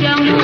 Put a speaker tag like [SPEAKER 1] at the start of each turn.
[SPEAKER 1] down.